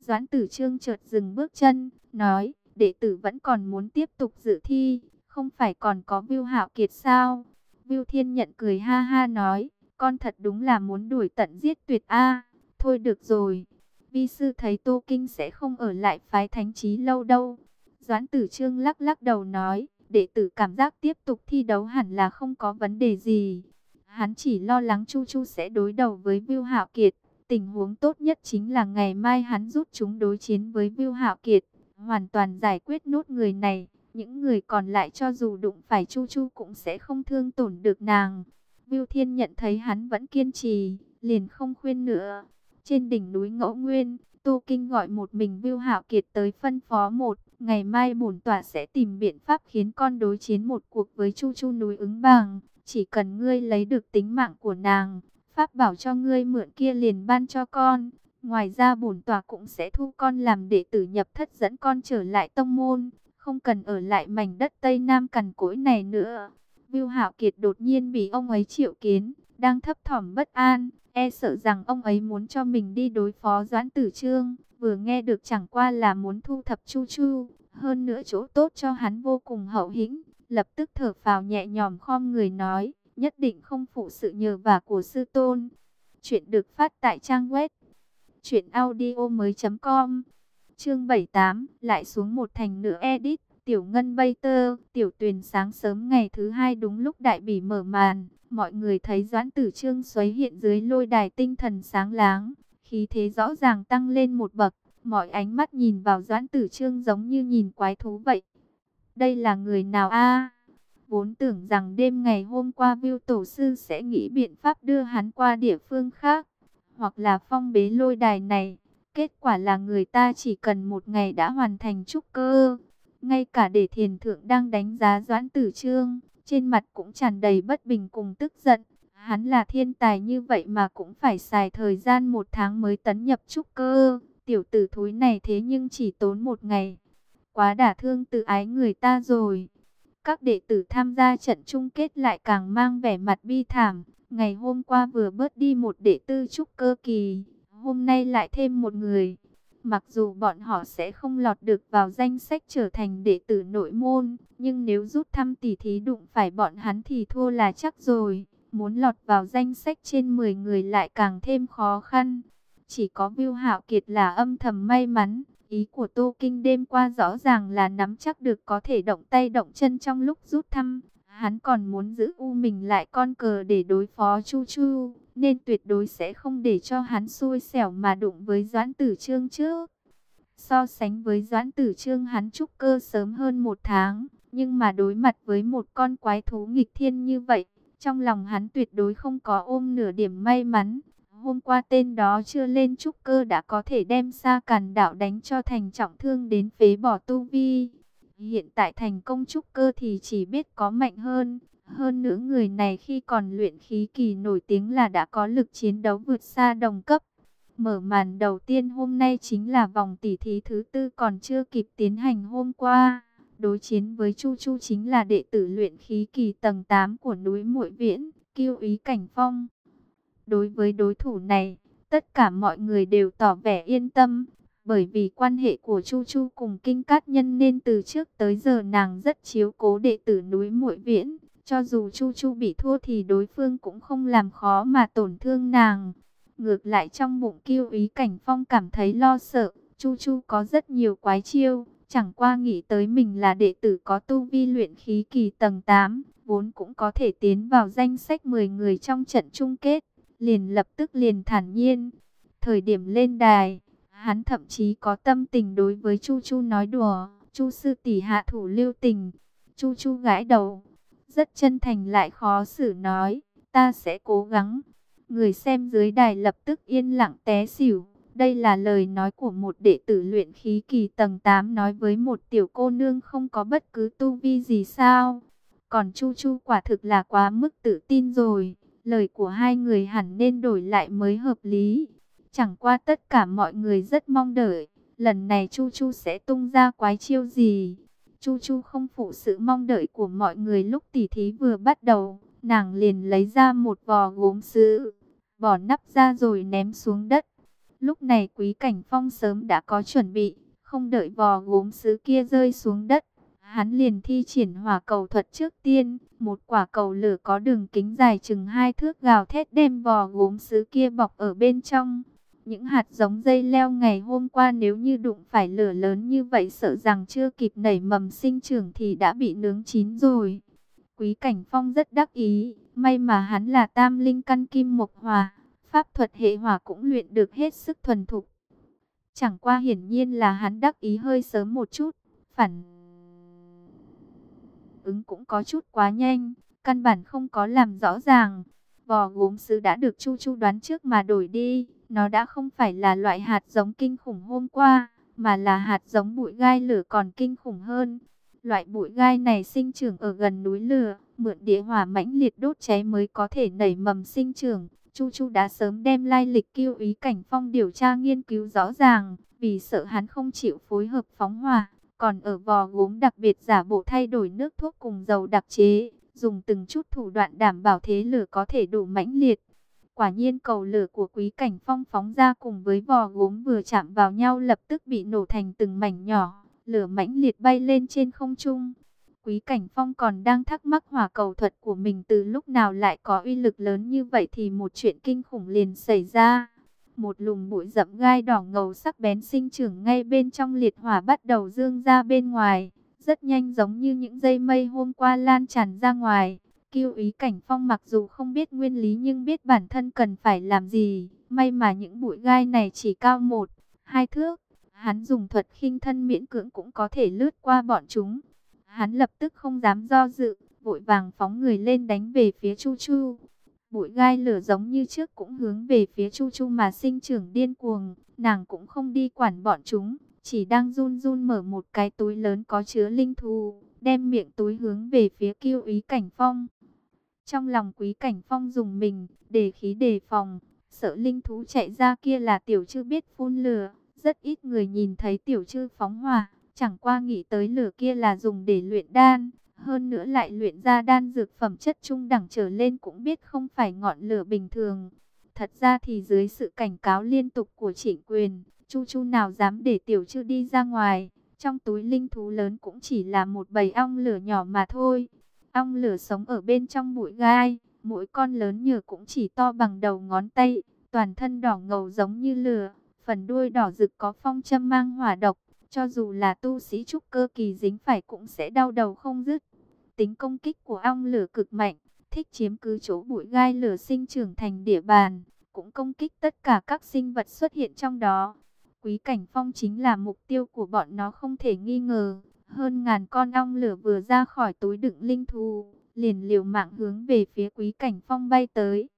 Doãn tử trương chợt dừng bước chân, nói, đệ tử vẫn còn muốn tiếp tục dự thi, không phải còn có Viu Hạo Kiệt sao? Viu Thiên nhận cười ha ha nói, con thật đúng là muốn đuổi tận giết tuyệt a. Thôi được rồi, vi sư thấy Tô Kinh sẽ không ở lại phái thánh trí lâu đâu. Doãn tử trương lắc lắc đầu nói, đệ tử cảm giác tiếp tục thi đấu hẳn là không có vấn đề gì. Hắn chỉ lo lắng Chu Chu sẽ đối đầu với Viu Hạo Kiệt. Tình huống tốt nhất chính là ngày mai hắn rút chúng đối chiến với Viu Hạo Kiệt, hoàn toàn giải quyết nốt người này. Những người còn lại cho dù đụng phải Chu Chu cũng sẽ không thương tổn được nàng. Viu Thiên nhận thấy hắn vẫn kiên trì, liền không khuyên nữa. Trên đỉnh núi Ngẫu Nguyên, Tô Kinh gọi một mình Viu Hạo Kiệt tới phân phó một, ngày mai bổn tọa sẽ tìm biện pháp khiến con đối chiến một cuộc với Chu Chu núi ứng bằng, chỉ cần ngươi lấy được tính mạng của nàng, pháp bảo cho ngươi mượn kia liền ban cho con. Ngoài ra bổn tòa cũng sẽ thu con làm đệ tử nhập thất dẫn con trở lại tông môn, không cần ở lại mảnh đất Tây Nam cằn cỗi này nữa. Viu Hạo Kiệt đột nhiên bị ông ấy triệu kiến, đang thấp thỏm bất an, e sợ rằng ông ấy muốn cho mình đi đối phó Doãn Tử Trương, vừa nghe được chẳng qua là muốn thu thập Chu Chu, hơn nữa chỗ tốt cho hắn vô cùng hậu hĩnh, lập tức thở phào nhẹ nhõm khom người nói, nhất định không phụ sự nhờ vả của sư tôn. Chuyện được phát tại trang web truyệnaudiomoi.com. Chương 78, lại xuống một thành nữa edit, Tiểu Ngân bay tơ, Tiểu Tuyền sáng sớm ngày thứ hai đúng lúc đại bỉ mở màn, mọi người thấy Doãn Tử Trương xoáy hiện dưới lôi đài tinh thần sáng láng, khí thế rõ ràng tăng lên một bậc, mọi ánh mắt nhìn vào Doãn Tử Trương giống như nhìn quái thú vậy. Đây là người nào a? Vốn tưởng rằng đêm ngày hôm qua Viu Tổ Sư sẽ nghĩ biện pháp đưa hắn qua địa phương khác, hoặc là phong bế lôi đài này. Kết quả là người ta chỉ cần một ngày đã hoàn thành trúc cơ. Ngay cả để thiền thượng đang đánh giá Doãn Tử Trương, trên mặt cũng tràn đầy bất bình cùng tức giận. Hắn là thiên tài như vậy mà cũng phải xài thời gian một tháng mới tấn nhập trúc cơ. Tiểu tử thúi này thế nhưng chỉ tốn một ngày. Quá đả thương tự ái người ta rồi. Các đệ tử tham gia trận chung kết lại càng mang vẻ mặt bi thảm. Ngày hôm qua vừa bớt đi một đệ tư trúc cơ kỳ, hôm nay lại thêm một người. Mặc dù bọn họ sẽ không lọt được vào danh sách trở thành đệ tử nội môn, nhưng nếu rút thăm tỷ thí đụng phải bọn hắn thì thua là chắc rồi. Muốn lọt vào danh sách trên 10 người lại càng thêm khó khăn. Chỉ có Viu Hạo Kiệt là âm thầm may mắn, Ý của Tô Kinh đêm qua rõ ràng là nắm chắc được có thể động tay động chân trong lúc rút thăm. Hắn còn muốn giữ u mình lại con cờ để đối phó Chu Chu, nên tuyệt đối sẽ không để cho hắn xui xẻo mà đụng với Doãn Tử Trương trước. So sánh với Doãn Tử Trương hắn trúc cơ sớm hơn một tháng, nhưng mà đối mặt với một con quái thú nghịch thiên như vậy, trong lòng hắn tuyệt đối không có ôm nửa điểm may mắn. Hôm qua tên đó chưa lên trúc cơ đã có thể đem xa càn đạo đánh cho thành trọng thương đến phế bỏ tu vi. Hiện tại thành công trúc cơ thì chỉ biết có mạnh hơn. Hơn nữa người này khi còn luyện khí kỳ nổi tiếng là đã có lực chiến đấu vượt xa đồng cấp. Mở màn đầu tiên hôm nay chính là vòng tỷ thí thứ tư còn chưa kịp tiến hành hôm qua. Đối chiến với Chu Chu chính là đệ tử luyện khí kỳ tầng 8 của núi Muội Viễn, kiêu ý cảnh phong. Đối với đối thủ này, tất cả mọi người đều tỏ vẻ yên tâm, bởi vì quan hệ của Chu Chu cùng Kinh Cát Nhân nên từ trước tới giờ nàng rất chiếu cố đệ tử núi Muội Viễn. Cho dù Chu Chu bị thua thì đối phương cũng không làm khó mà tổn thương nàng. Ngược lại trong bụng kiêu ý cảnh phong cảm thấy lo sợ, Chu Chu có rất nhiều quái chiêu, chẳng qua nghĩ tới mình là đệ tử có tu vi luyện khí kỳ tầng 8, vốn cũng có thể tiến vào danh sách 10 người trong trận chung kết, liền lập tức liền thản nhiên. Thời điểm lên đài, hắn thậm chí có tâm tình đối với Chu Chu nói đùa, Chu sư tỷ hạ thủ lưu tình. Chu Chu gãi đầu, rất chân thành lại khó xử nói, ta sẽ cố gắng. Người xem dưới đài lập tức yên lặng té xỉu. Đây là lời nói của một đệ tử luyện khí kỳ tầng 8 nói với một tiểu cô nương không có bất cứ tu vi gì sao. Còn Chu Chu quả thực là quá mức tự tin rồi. Lời của hai người hẳn nên đổi lại mới hợp lý. Chẳng qua tất cả mọi người rất mong đợi. Lần này Chu Chu sẽ tung ra quái chiêu gì. Chu Chu không phụ sự mong đợi của mọi người lúc tỉ thí vừa bắt đầu. Nàng liền lấy ra một vò gốm sứ, bỏ nắp ra rồi ném xuống đất. Lúc này Quý Cảnh Phong sớm đã có chuẩn bị, không đợi vò gốm sứ kia rơi xuống đất. Hắn liền thi triển hỏa cầu thuật trước tiên, một quả cầu lửa có đường kính dài chừng hai thước gào thét đem vò gốm sứ kia bọc ở bên trong. Những hạt giống dây leo ngày hôm qua nếu như đụng phải lửa lớn như vậy sợ rằng chưa kịp nảy mầm sinh trưởng thì đã bị nướng chín rồi. Quý Cảnh Phong rất đắc ý, may mà hắn là tam linh căn kim mộc hòa, pháp thuật hệ hỏa cũng luyện được hết sức thuần thục. Chẳng qua hiển nhiên là hắn đắc ý hơi sớm một chút, phản ứng cũng có chút quá nhanh, căn bản không có làm rõ ràng. Vò gốm sứ đã được Chu Chu đoán trước mà đổi đi, nó đã không phải là loại hạt giống kinh khủng hôm qua, mà là hạt giống bụi gai lửa còn kinh khủng hơn. Loại bụi gai này sinh trưởng ở gần núi lửa, mượn địa hỏa mãnh liệt đốt cháy mới có thể nảy mầm sinh trưởng. Chu Chu đã sớm đem lai lịch kiêu ý cảnh phong điều tra nghiên cứu rõ ràng, vì sợ hắn không chịu phối hợp phóng hỏa, còn ở vò gốm đặc biệt giả bộ thay đổi nước thuốc cùng dầu đặc chế, dùng từng chút thủ đoạn đảm bảo thế lửa có thể đủ mãnh liệt. Quả nhiên cầu lửa của quý cảnh phong phóng ra cùng với vò gốm vừa chạm vào nhau lập tức bị nổ thành từng mảnh nhỏ, lửa mãnh liệt bay lên trên không trung. Quý Cảnh Phong còn đang thắc mắc hỏa cầu thuật của mình từ lúc nào lại có uy lực lớn như vậy thì một chuyện kinh khủng liền xảy ra. Một lùm bụi rậm gai đỏ ngầu sắc bén sinh trưởng ngay bên trong liệt hỏa bắt đầu dương ra bên ngoài. Rất nhanh giống như những dây mây hôm qua lan tràn ra ngoài. Kiêu ý Cảnh Phong mặc dù không biết nguyên lý nhưng biết bản thân cần phải làm gì. May mà những bụi gai này chỉ cao một, hai thước. Hắn dùng thuật khinh thân miễn cưỡng cũng có thể lướt qua bọn chúng Hắn lập tức không dám do dự, vội vàng phóng người lên đánh về phía Chu Chu. Bụi gai lửa giống như trước cũng hướng về phía Chu Chu mà sinh trưởng điên cuồng, nàng cũng không đi quản bọn chúng, chỉ đang run run mở một cái túi lớn có chứa linh thù, đem miệng túi hướng về phía kiêu ý cảnh phong. Trong lòng quý cảnh phong dùng mình, để khí đề phòng, sợ linh thú chạy ra kia là tiểu chư biết phun lửa, rất ít người nhìn thấy tiểu chư phóng hỏa. Chẳng qua nghĩ tới lửa kia là dùng để luyện đan, hơn nữa lại luyện ra đan dược phẩm chất trung đẳng trở lên cũng biết không phải ngọn lửa bình thường. Thật ra thì dưới sự cảnh cáo liên tục của trịnh quyền, Chu Chu nào dám để tiểu chư đi ra ngoài, trong túi linh thú lớn cũng chỉ là một bầy ong lửa nhỏ mà thôi. Ong lửa sống ở bên trong bụi gai, mỗi con lớn nhờ cũng chỉ to bằng đầu ngón tay, toàn thân đỏ ngầu giống như lửa, phần đuôi đỏ rực có phong châm mang hỏa độc, cho dù là tu sĩ trúc cơ kỳ dính phải cũng sẽ đau đầu không dứt. Tính công kích của ong lửa cực mạnh, thích chiếm cứ chỗ bụi gai lửa sinh trưởng thành địa bàn, cũng công kích tất cả các sinh vật xuất hiện trong đó. Quý cảnh phong chính là mục tiêu của bọn nó không thể nghi ngờ. Hơn ngàn con ong lửa vừa ra khỏi túi đựng linh thú, liền liều mạng hướng về phía quý cảnh phong bay tới.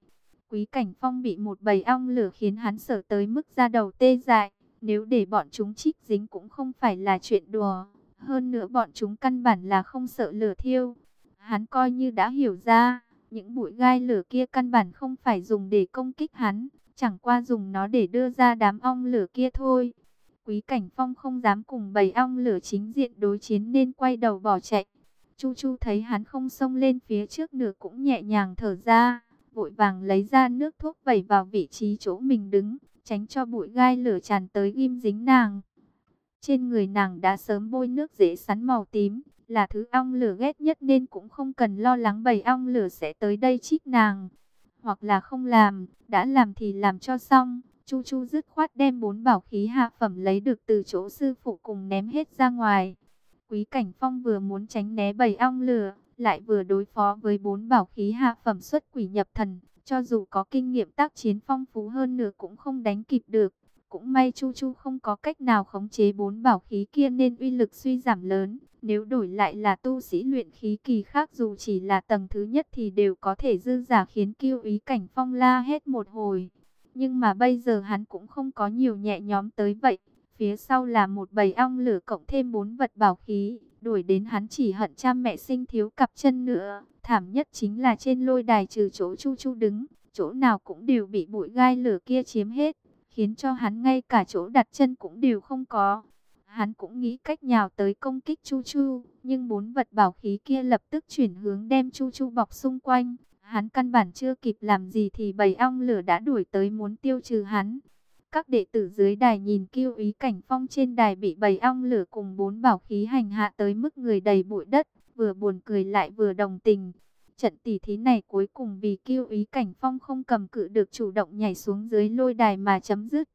Quý cảnh phong bị một bầy ong lửa khiến hắn sợ tới mức ra đầu tê dại. Nếu để bọn chúng chích dính cũng không phải là chuyện đùa. Hơn nữa bọn chúng căn bản là không sợ lửa thiêu. Hắn coi như đã hiểu ra, những bụi gai lửa kia căn bản không phải dùng để công kích hắn. Chẳng qua dùng nó để đưa ra đám ong lửa kia thôi. Quý Cảnh Phong không dám cùng bầy ong lửa chính diện đối chiến nên quay đầu bỏ chạy. Chu Chu thấy hắn không xông lên phía trước nữa cũng nhẹ nhàng thở ra, vội vàng lấy ra nước thuốc vẩy vào vị trí chỗ mình đứng, tránh cho bụi gai lửa tràn tới ghim dính nàng. Trên người nàng đã sớm bôi nước dễ sắn màu tím, là thứ ong lửa ghét nhất nên cũng không cần lo lắng bầy ong lửa sẽ tới đây chích nàng. Hoặc là không làm, đã làm thì làm cho xong. Chu Chu dứt khoát đem bốn bảo khí hạ phẩm lấy được từ chỗ sư phụ cùng ném hết ra ngoài. Quý Cảnh Phong vừa muốn tránh né bầy ong lửa, lại vừa đối phó với bốn bảo khí hạ phẩm xuất quỷ nhập thần. Cho dù có kinh nghiệm tác chiến phong phú hơn nữa cũng không đánh kịp được. Cũng may Chu Chu không có cách nào khống chế bốn bảo khí kia nên uy lực suy giảm lớn. Nếu đổi lại là tu sĩ luyện khí kỳ khác dù chỉ là tầng thứ nhất thì đều có thể dư giả khiến kiêu ý cảnh phong la hết một hồi. Nhưng mà bây giờ hắn cũng không có nhiều nhẹ nhóm tới vậy. Phía sau là một bầy ong lửa cộng thêm bốn vật bảo khí. Đuổi đến hắn chỉ hận cha mẹ sinh thiếu cặp chân nữa. Thảm nhất chính là trên lôi đài trừ chỗ chu chu đứng. Chỗ nào cũng đều bị bụi gai lửa kia chiếm hết. Khiến cho hắn ngay cả chỗ đặt chân cũng đều không có. Hắn cũng nghĩ cách nhào tới công kích Chu Chu, nhưng bốn vật bảo khí kia lập tức chuyển hướng đem Chu Chu bọc xung quanh. Hắn căn bản chưa kịp làm gì thì bầy ong lửa đã đuổi tới muốn tiêu trừ hắn. Các đệ tử dưới đài nhìn kiêu ý cảnh phong trên đài bị bầy ong lửa cùng bốn bảo khí hành hạ tới mức người đầy bụi đất, vừa buồn cười lại vừa đồng tình. Trận tỷ thí này cuối cùng vì kiêu ý cảnh phong không cầm cự được chủ động nhảy xuống dưới lôi đài mà chấm dứt.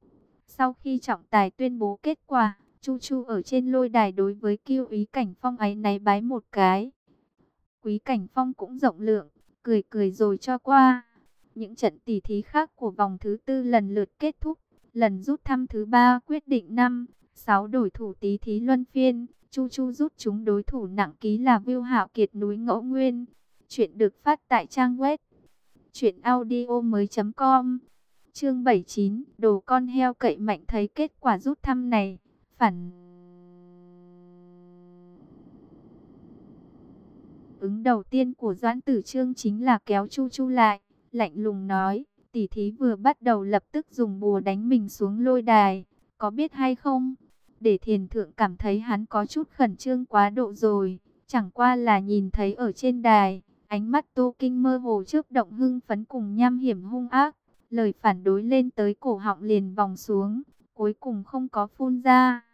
Sau khi trọng tài tuyên bố kết quả, Chu Chu ở trên lôi đài đối với kiêu ý cảnh phong ấy náy bái một cái. Quý cảnh phong cũng rộng lượng, cười cười rồi cho qua. Những trận tỉ thí khác của vòng thứ tư lần lượt kết thúc. Lần rút thăm thứ ba quyết định 5, 6 đổi thủ tí thí luân phiên. Chu Chu rút chúng đối thủ nặng ký là Viu Hạo Kiệt núi Ngẫu Nguyên. Chuyện được phát tại trang web truyệnaudiomoi.com. Chương 79, đồ con heo cậy mạnh thấy kết quả rút thăm này, phản ứng đầu tiên của Doãn Tử Trương chính là kéo Chu Chu lại, lạnh lùng nói, tỷ thí vừa bắt đầu lập tức dùng bùa đánh mình xuống lôi đài, có biết hay không? Để thiền thượng cảm thấy hắn có chút khẩn trương quá độ rồi, chẳng qua là nhìn thấy ở trên đài, ánh mắt Tô Kinh mơ hồ trước động hưng phấn cùng nham hiểm hung ác, lời phản đối lên tới cổ họng liền vòng xuống, cuối cùng không có phun ra.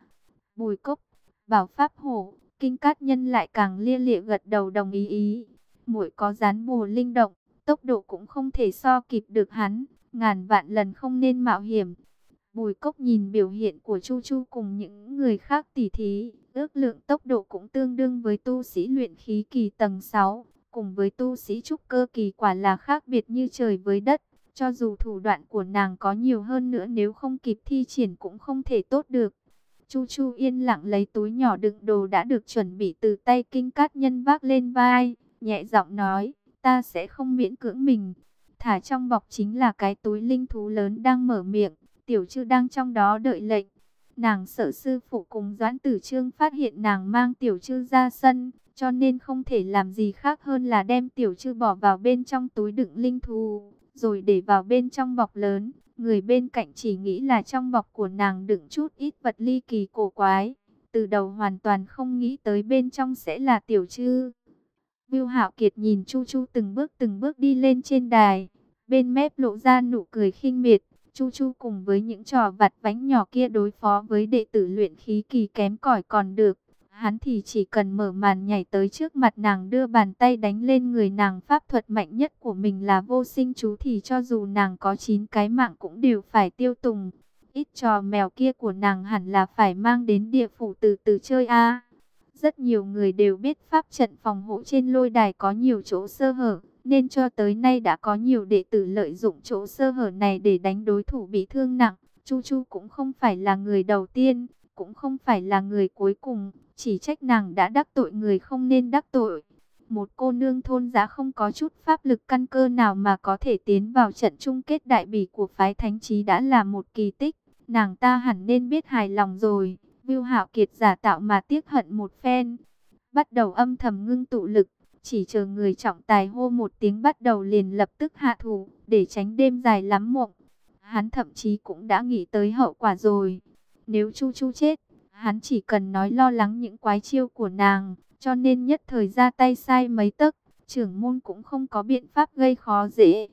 Bùi cốc, bảo pháp hổ, Kinh Cát Nhân lại càng lia lịa gật đầu đồng ý ý. Muội có dán bù linh động, tốc độ cũng không thể so kịp được hắn, ngàn vạn lần không nên mạo hiểm. Bùi Cốc nhìn biểu hiện của Chu Chu cùng những người khác tỉ thí, ước lượng tốc độ cũng tương đương với tu sĩ luyện khí kỳ tầng 6, cùng với tu sĩ trúc cơ kỳ quả là khác biệt như trời với đất. Cho dù thủ đoạn của nàng có nhiều hơn nữa nếu không kịp thi triển cũng không thể tốt được. Chu Chu yên lặng lấy túi nhỏ đựng đồ đã được chuẩn bị từ tay kinh cát nhân vác lên vai, nhẹ giọng nói, ta sẽ không miễn cưỡng mình. Thả trong bọc chính là cái túi linh thú lớn đang mở miệng, tiểu chư đang trong đó đợi lệnh. Nàng sợ sư phụ cùng Doãn Tử Trương phát hiện nàng mang tiểu chư ra sân, cho nên không thể làm gì khác hơn là đem tiểu chư bỏ vào bên trong túi đựng linh thú, rồi để vào bên trong bọc lớn. Người bên cạnh chỉ nghĩ là trong bọc của nàng đựng chút ít vật ly kỳ cổ quái. Từ đầu hoàn toàn không nghĩ tới bên trong sẽ là tiểu trư. Viu Hạo Kiệt nhìn Chu Chu từng bước từng bước đi lên trên đài. Bên mép lộ ra nụ cười khinh miệt. Chu Chu cùng với những trò vặt vánh nhỏ kia đối phó với đệ tử luyện khí kỳ kém cỏi còn được. Hắn thì chỉ cần mở màn nhảy tới trước mặt nàng đưa bàn tay đánh lên người nàng pháp thuật mạnh nhất của mình là vô sinh chú thì cho dù nàng có 9 cái mạng cũng đều phải tiêu tùng. ít trò mèo kia của nàng hẳn là phải mang đến địa phủ từ từ chơi a. Rất nhiều người đều biết pháp trận phòng hộ trên lôi đài có nhiều chỗ sơ hở, nên cho tới nay đã có nhiều đệ tử lợi dụng chỗ sơ hở này để đánh đối thủ bị thương nặng. Chu Chu cũng không phải là người đầu tiên, cũng không phải là người cuối cùng, chỉ trách nàng đã đắc tội người không nên đắc tội. Một cô nương thôn giá không có chút pháp lực căn cơ nào mà có thể tiến vào trận chung kết đại bỉ của phái thánh trí đã là một kỳ tích. Nàng ta hẳn nên biết hài lòng rồi. Viu Hạo Kiệt giả tạo mà tiếc hận một phen. Bắt đầu âm thầm ngưng tụ lực, chỉ chờ người trọng tài hô một tiếng bắt đầu liền lập tức hạ thủ, để tránh đêm dài lắm mộng. Hắn thậm chí cũng đã nghĩ tới hậu quả rồi. Nếu Chu Chu chết, hắn chỉ cần nói lo lắng những quái chiêu của nàng, cho nên nhất thời ra tay sai mấy tấc, trưởng môn cũng không có biện pháp gây khó dễ.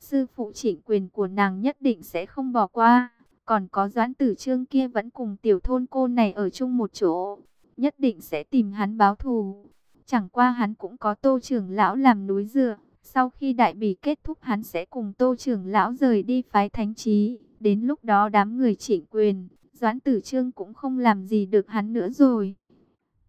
Sư phụ chỉnh quyền của nàng nhất định sẽ không bỏ qua. Còn có doãn tử trương kia vẫn cùng tiểu thôn cô này ở chung một chỗ. Nhất định sẽ tìm hắn báo thù. Chẳng qua hắn cũng có tô trưởng lão làm núi dựa. Sau khi đại bỉ kết thúc hắn sẽ cùng tô trưởng lão rời đi phái thánh trí. Đến lúc đó đám người chỉnh quyền, doãn tử trương cũng không làm gì được hắn nữa rồi.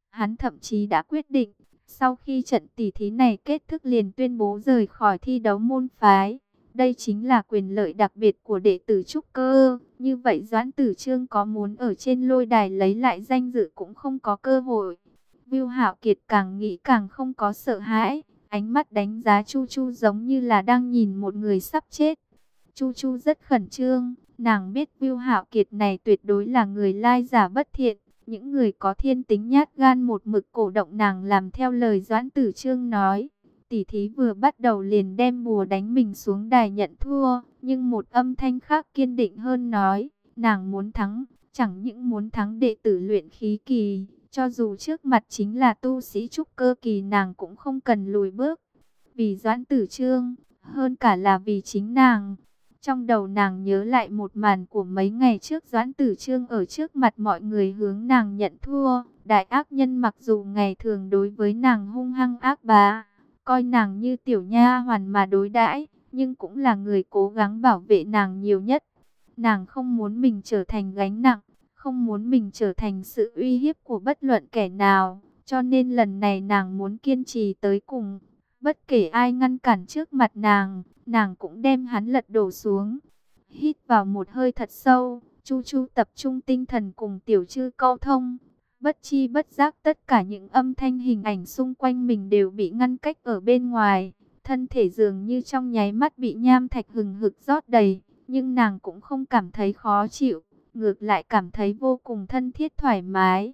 Hắn thậm chí đã quyết định, sau khi trận tỷ thí này kết thúc liền tuyên bố rời khỏi thi đấu môn phái. Đây chính là quyền lợi đặc biệt của đệ tử trúc cơ. Như vậy Doãn Tử Trương có muốn ở trên lôi đài lấy lại danh dự cũng không có cơ hội. Viu Hạo Kiệt càng nghĩ càng không có sợ hãi, ánh mắt đánh giá Chu Chu giống như là đang nhìn một người sắp chết. Chu Chu rất khẩn trương, nàng biết Viu Hạo Kiệt này tuyệt đối là người lai giả bất thiện, những người có thiên tính nhát gan một mực cổ động nàng làm theo lời Doãn Tử Trương nói. Tỷ thí vừa bắt đầu liền đem bùa đánh mình xuống đài nhận thua, nhưng một âm thanh khác kiên định hơn nói, nàng muốn thắng, chẳng những muốn thắng đệ tử luyện khí kỳ, cho dù trước mặt chính là tu sĩ trúc cơ kỳ nàng cũng không cần lùi bước. Vì doãn tử trương, hơn cả là vì chính nàng. Trong đầu nàng nhớ lại một màn của mấy ngày trước Doãn Tử Trương ở trước mặt mọi người hướng nàng nhận thua. Đại ác nhân mặc dù ngày thường đối với nàng hung hăng ác bá, coi nàng như tiểu nha hoàn mà đối đãi, nhưng cũng là người cố gắng bảo vệ nàng nhiều nhất. Nàng không muốn mình trở thành gánh nặng, không muốn mình trở thành sự uy hiếp của bất luận kẻ nào, cho nên lần này nàng muốn kiên trì tới cùng. Bất kể ai ngăn cản trước mặt nàng, nàng cũng đem hắn lật đổ xuống. Hít vào một hơi thật sâu, Chu Chu tập trung tinh thần cùng tiểu chư câu thông, Bất chi bất giác tất cả những âm thanh hình ảnh xung quanh mình đều bị ngăn cách ở bên ngoài. Thân thể dường như trong nháy mắt bị nham thạch hừng hực rót đầy. Nhưng nàng cũng không cảm thấy khó chịu. Ngược lại cảm thấy vô cùng thân thiết thoải mái.